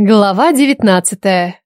Глава девятнадцатая.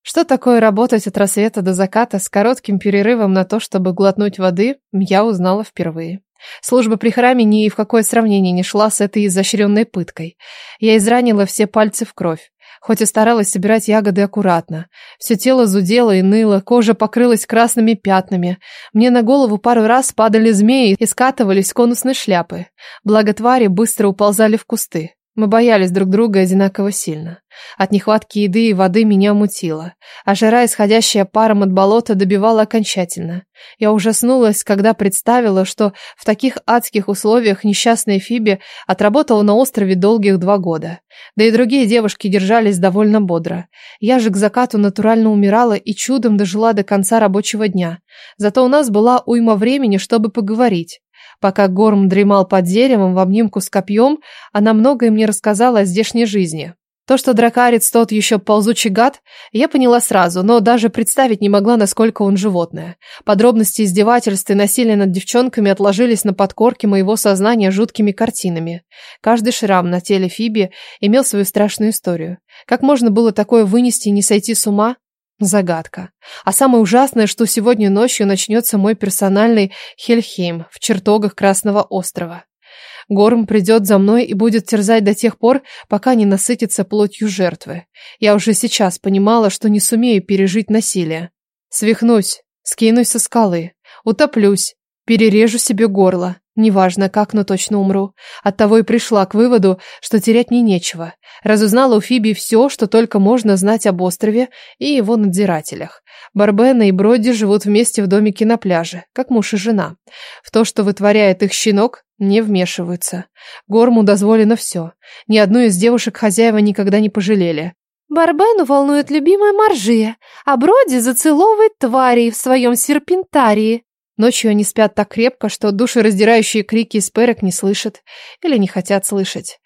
Что такое работать от рассвета до заката с коротким перерывом на то, чтобы глотнуть воды, я узнала впервые. Служба при храме ни в какое сравнение не шла с этой изощренной пыткой. Я изранила все пальцы в кровь, хоть и старалась собирать ягоды аккуратно. Все тело зудело и ныло, кожа покрылась красными пятнами. Мне на голову пару раз падали змеи и скатывались конусные шляпы. Благо твари быстро уползали в кусты. Мы боялись друг друга одинаково сильно. От нехватки еды и воды меня мутило, а жара, исходящая паром от болота, добивала окончательно. Я ужаснулась, когда представила, что в таких адских условиях несчастная Фиби отработала на острове долгих два года. Да и другие девушки держались довольно бодро. Я же к закату натурально умирала и чудом дожила до конца рабочего дня. Зато у нас была уйма времени, чтобы поговорить. Пока Горм дремал под деревом в обнимку с копьем, она многое мне рассказала о здешней жизни. То, что дракарец тот еще ползучий гад, я поняла сразу, но даже представить не могла, насколько он животное. Подробности издевательств и насилия над девчонками отложились на подкорке моего сознания жуткими картинами. Каждый шрам на теле Фиби имел свою страшную историю. Как можно было такое вынести и не сойти с ума? Загадка. А самое ужасное, что сегодня ночью начнется мой персональный Хельхейм в чертогах Красного острова. Горм придет за мной и будет терзать до тех пор, пока не насытится плотью жертвы. Я уже сейчас понимала, что не сумею пережить насилие. Свихнусь, скинусь со скалы, утоплюсь, перережу себе горло. Неважно как, но точно умру. Оттого и пришла к выводу, что терять мне нечего. Разузнала у Фиби все, что только можно знать об острове и его надзирателях. Барбена и Броди живут вместе в домике на пляже, как муж и жена. В то, что вытворяет их щенок, не вмешиваются. Горму дозволено все. Ни одну из девушек хозяева никогда не пожалели. Барбену волнует любимая Маржия, а Броди зацеловывает тварей в своем серпентарии. Ночью они спят так крепко, что душераздирающие крики из перок не слышат или не хотят слышать.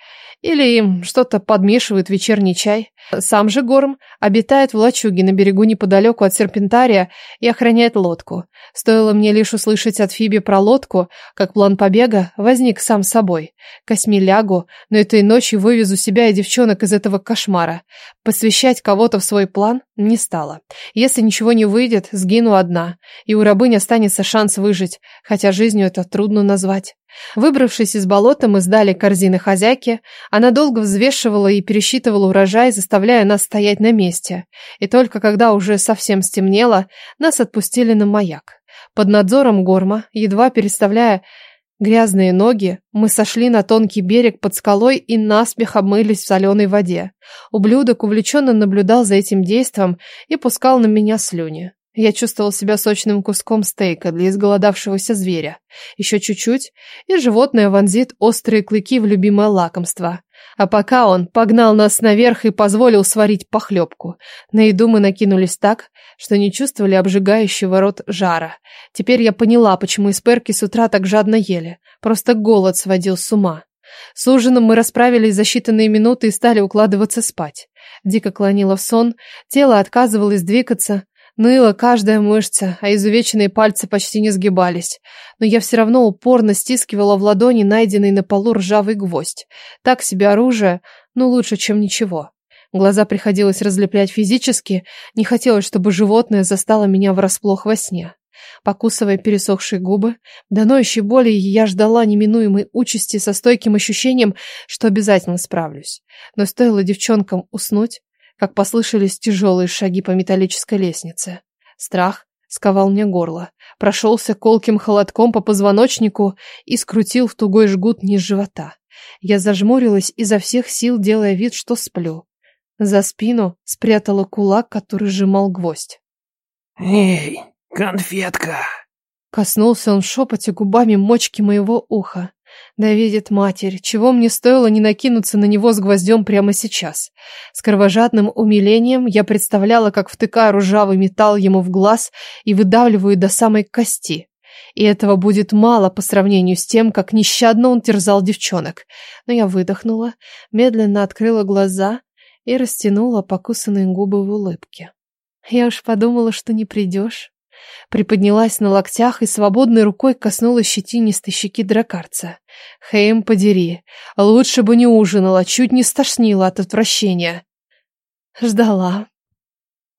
Или им что-то подмешивают в вечерний чай. Сам же Горм обитает в лачуге на берегу неподалеку от серпентария и охраняет лодку. Стоило мне лишь услышать от Фиби про лодку, как план побега возник сам собой. Косьми лягу, но этой ночью вывезу себя и девчонок из этого кошмара. Посвящать кого-то в свой план не стала. Если ничего не выйдет, сгину одна, и у рабыни останется шанс выжить, хотя жизнью это трудно назвать. Выбравшись из болота, мы сдали корзины хозяйке. Она долго взвешивала и пересчитывала урожай, заставляя нас стоять на месте. И только когда уже совсем стемнело, нас отпустили на маяк. Под надзором горма, едва переставляя грязные ноги, мы сошли на тонкий берег под скалой и наспех обмылись в соленой воде. Ублюдок увлеченно наблюдал за этим действом и пускал на меня слюни. Я чувствовал себя сочным куском стейка для изголодавшегося зверя. Еще чуть-чуть, и животное вонзит острые клыки в любимое лакомство. А пока он погнал нас наверх и позволил сварить похлебку. На еду мы накинулись так, что не чувствовали обжигающего рот жара. Теперь я поняла, почему исперки с утра так жадно ели. Просто голод сводил с ума. С ужином мы расправились за считанные минуты и стали укладываться спать. Дико клонила в сон, тело отказывалось двигаться, Ныла каждая мышца, а изувеченные пальцы почти не сгибались. Но я все равно упорно стискивала в ладони найденный на полу ржавый гвоздь. Так себе оружие, но лучше, чем ничего. Глаза приходилось разлеплять физически, не хотелось, чтобы животное застало меня врасплох во сне. Покусывая пересохшие губы, до ноющей боли я ждала неминуемой участи со стойким ощущением, что обязательно справлюсь. Но стоило девчонкам уснуть, как послышались тяжелые шаги по металлической лестнице. Страх сковал мне горло, прошелся колким холодком по позвоночнику и скрутил в тугой жгут низ живота. Я зажмурилась изо всех сил, делая вид, что сплю. За спину спрятала кулак, который сжимал гвоздь. «Эй, конфетка!» Коснулся он в шепоте губами мочки моего уха. Да видит матерь, чего мне стоило не накинуться на него с гвоздем прямо сейчас. С кровожадным умилением я представляла, как втыкаю ржавый металл ему в глаз и выдавливаю до самой кости. И этого будет мало по сравнению с тем, как нещадно он терзал девчонок. Но я выдохнула, медленно открыла глаза и растянула покусанные губы в улыбке. Я уж подумала, что не придешь. Приподнялась на локтях и свободной рукой коснулась щетинистой щеки дракарца. Хэм, подери, лучше бы не ужинала, чуть не стошнила от отвращения. Ждала.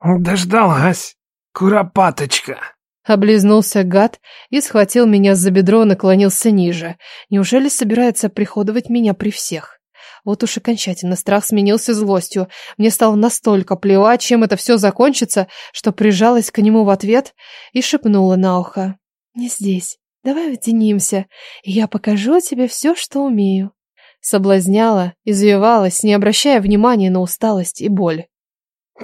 Дождалась, куропаточка. Облизнулся гад и схватил меня за бедро, наклонился ниже. Неужели собирается приходовать меня при всех? Вот уж окончательно страх сменился злостью. Мне стало настолько плевать, чем это все закончится, что прижалась к нему в ответ и шепнула на ухо. «Не здесь. Давай уединимся, и я покажу тебе все, что умею». Соблазняла, извивалась, не обращая внимания на усталость и боль.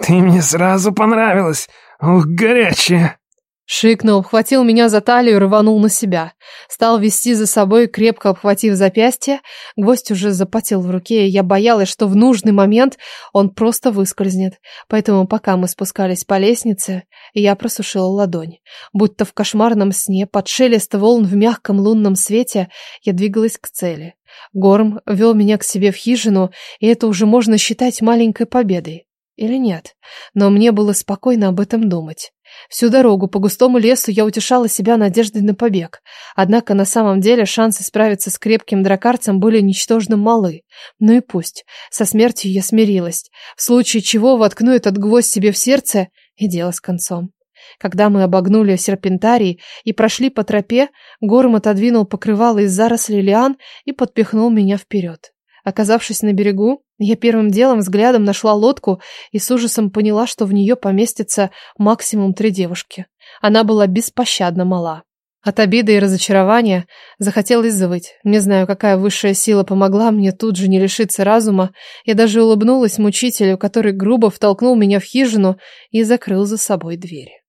«Ты мне сразу понравилась. Ух, горячая!» Шикнул, обхватил меня за талию и рванул на себя. Стал вести за собой, крепко обхватив запястье. Гвоздь уже запотел в руке, и я боялась, что в нужный момент он просто выскользнет. Поэтому пока мы спускались по лестнице, я просушила ладонь. Будто в кошмарном сне, под шелест волн в мягком лунном свете, я двигалась к цели. Горм вел меня к себе в хижину, и это уже можно считать маленькой победой. Или нет? Но мне было спокойно об этом думать. Всю дорогу по густому лесу я утешала себя надеждой на побег. Однако на самом деле шансы справиться с крепким дракарцем были ничтожно малы. Ну и пусть. Со смертью я смирилась. В случае чего воткну этот гвоздь себе в сердце, и дело с концом. Когда мы обогнули серпентарий и прошли по тропе, Горм отодвинул покрывало из зарослей лиан и подпихнул меня вперед. Оказавшись на берегу, я первым делом взглядом нашла лодку и с ужасом поняла, что в нее поместится максимум три девушки. Она была беспощадно мала. От обиды и разочарования захотелось завыть. Не знаю, какая высшая сила помогла мне тут же не лишиться разума. Я даже улыбнулась мучителю, который грубо втолкнул меня в хижину и закрыл за собой дверь.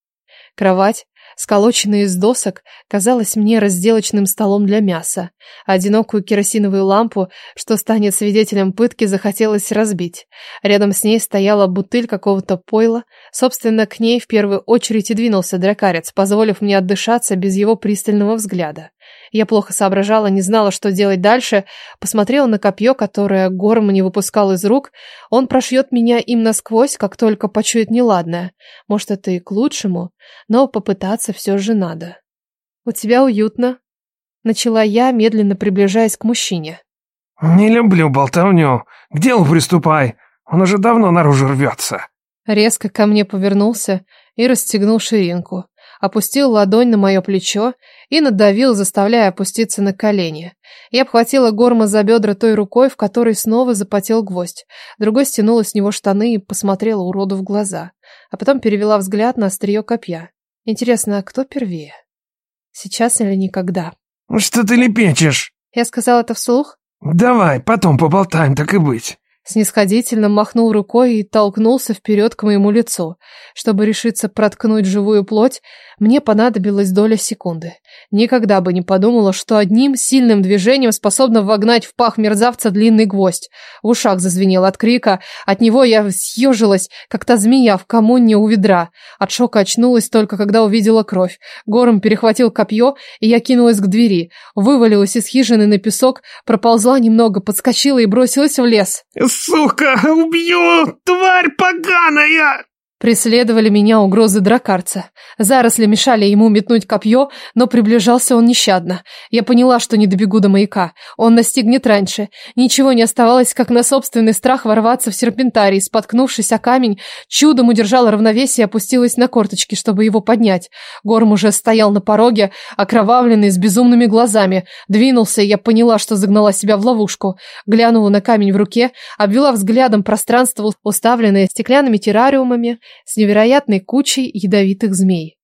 Кровать сколоченная из досок, казалась мне разделочным столом для мяса. Одинокую керосиновую лампу, что станет свидетелем пытки, захотелось разбить. Рядом с ней стояла бутыль какого-то пойла. Собственно, к ней в первую очередь и двинулся дракарец, позволив мне отдышаться без его пристального взгляда. Я плохо соображала, не знала, что делать дальше. Посмотрела на копье, которое Горм не выпускал из рук. Он прошьет меня им насквозь, как только почует неладное. Может, это и к лучшему, но попытаться все же надо. «У тебя уютно», — начала я, медленно приближаясь к мужчине. «Не люблю болтовню. К делу приступай. Он уже давно наружу рвется». Резко ко мне повернулся и расстегнул ширинку опустил ладонь на мое плечо и надавил, заставляя опуститься на колени. Я обхватила Горма за бедра той рукой, в которой снова запотел гвоздь. Другой стянула с него штаны и посмотрела уроду в глаза. А потом перевела взгляд на острие копья. Интересно, а кто первее? Сейчас или никогда? «Что ты лепечешь?» Я сказала это вслух? «Давай, потом поболтаем, так и быть». Снисходительно махнул рукой и толкнулся вперед к моему лицу. Чтобы решиться проткнуть живую плоть, мне понадобилась доля секунды. Никогда бы не подумала, что одним сильным движением способна вогнать в пах мерзавца длинный гвоздь. В ушах зазвенел от крика, от него я съежилась, как та змея в коммуне у ведра. От шока очнулась только, когда увидела кровь. Гором перехватил копье, и я кинулась к двери. Вывалилась из хижины на песок, проползла немного, подскочила и бросилась в лес. «Сука, убью! Тварь поганая!» Преследовали меня угрозы дракарца. Заросли мешали ему метнуть копье, но приближался он нещадно. Я поняла, что не добегу до маяка. Он настигнет раньше. Ничего не оставалось, как на собственный страх ворваться в серпентарий. Споткнувшись о камень, чудом удержала равновесие и опустилась на корточки, чтобы его поднять. Горм уже стоял на пороге, окровавленный, с безумными глазами. Двинулся, и я поняла, что загнала себя в ловушку. Глянула на камень в руке, обвела взглядом пространство, уставленное стеклянными террариумами, с невероятной кучей ядовитых змей.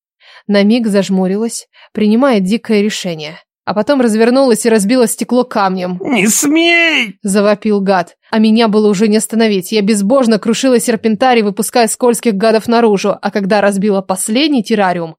На миг зажмурилась, принимая дикое решение. А потом развернулась и разбила стекло камнем. «Не смей!» – завопил гад. А меня было уже не остановить. Я безбожно крушила серпентарий, выпуская скользких гадов наружу. А когда разбила последний террариум,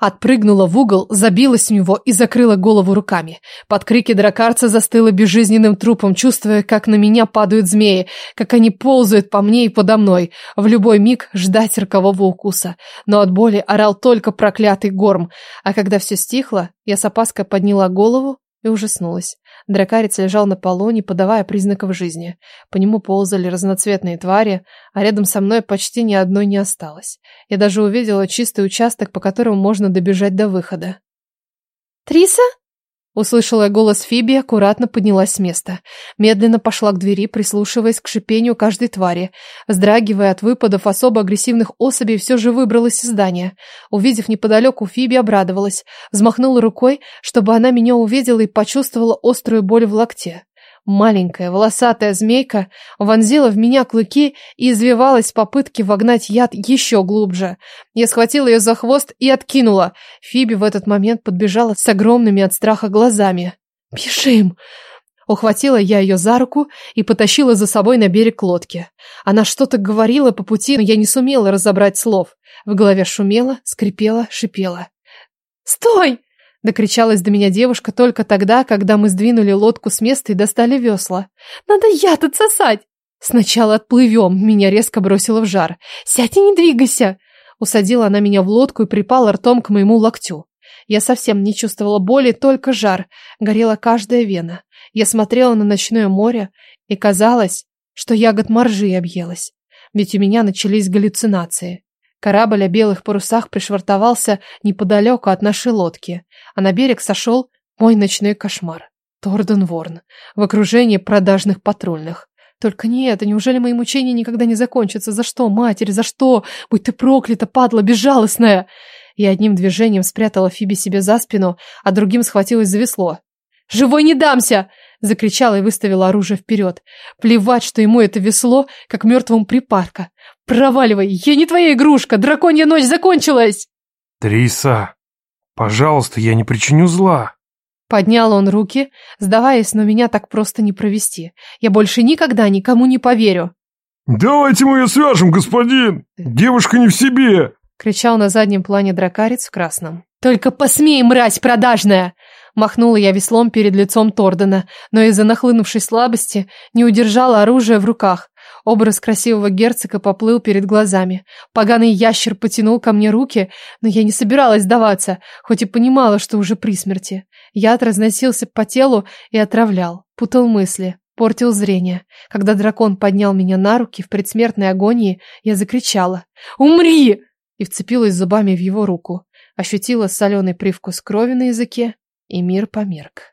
Отпрыгнула в угол, забилась в него и закрыла голову руками. Под крики дракарца застыла безжизненным трупом, чувствуя, как на меня падают змеи, как они ползают по мне и подо мной. В любой миг ждать рокового укуса. Но от боли орал только проклятый горм. А когда все стихло, я с опаской подняла голову и ужаснулась. Дракарец лежал на полу, не подавая признаков жизни. По нему ползали разноцветные твари, а рядом со мной почти ни одной не осталось. Я даже увидела чистый участок, по которому можно добежать до выхода. «Триса?» Услышала я голос Фиби, аккуратно поднялась с места. Медленно пошла к двери, прислушиваясь к шипению каждой твари. Сдрагивая от выпадов особо агрессивных особей, все же выбралась из здания. Увидев неподалеку Фиби, обрадовалась. Взмахнула рукой, чтобы она меня увидела и почувствовала острую боль в локте. Маленькая волосатая змейка вонзила в меня клыки и извивалась в попытке вогнать яд еще глубже. Я схватила ее за хвост и откинула. Фиби в этот момент подбежала с огромными от страха глазами. «Бежим!» Ухватила я ее за руку и потащила за собой на берег лодки. Она что-то говорила по пути, но я не сумела разобрать слов. В голове шумело, скрипело, шипело. «Стой!» Докричалась до меня девушка только тогда, когда мы сдвинули лодку с места и достали весла. «Надо яд отсосать!» «Сначала отплывем», — меня резко бросило в жар. «Сядь и не двигайся!» Усадила она меня в лодку и припала ртом к моему локтю. Я совсем не чувствовала боли, только жар. Горела каждая вена. Я смотрела на ночное море, и казалось, что ягод моржи объелась. Ведь у меня начались галлюцинации. Корабль о белых парусах пришвартовался неподалеку от нашей лодки, а на берег сошел мой ночной кошмар. Торден Ворн в окружении продажных патрульных. Только не это, неужели мои мучения никогда не закончатся? За что, матерь, за что? Будь ты проклята, падла, безжалостная! Я одним движением спрятала Фиби себе за спину, а другим схватилась за весло. «Живой не дамся!» — закричала и выставила оружие вперед. Плевать, что ему это весло, как мертвому припарка. «Проваливай! Я не твоя игрушка! Драконья ночь закончилась!» «Триса, пожалуйста, я не причиню зла!» Поднял он руки, сдаваясь, но меня так просто не провести. Я больше никогда никому не поверю. «Давайте мы ее свяжем, господин! Девушка не в себе!» Кричал на заднем плане дракарец в красном. «Только посмей, мразь продажная!» Махнула я веслом перед лицом Тордена, но из-за нахлынувшей слабости не удержала оружие в руках. Образ красивого герцога поплыл перед глазами. Поганый ящер потянул ко мне руки, но я не собиралась сдаваться, хоть и понимала, что уже при смерти. Яд разносился по телу и отравлял, путал мысли, портил зрение. Когда дракон поднял меня на руки в предсмертной агонии, я закричала «Умри!» и вцепилась зубами в его руку. Ощутила соленый привкус крови на языке, и мир померк.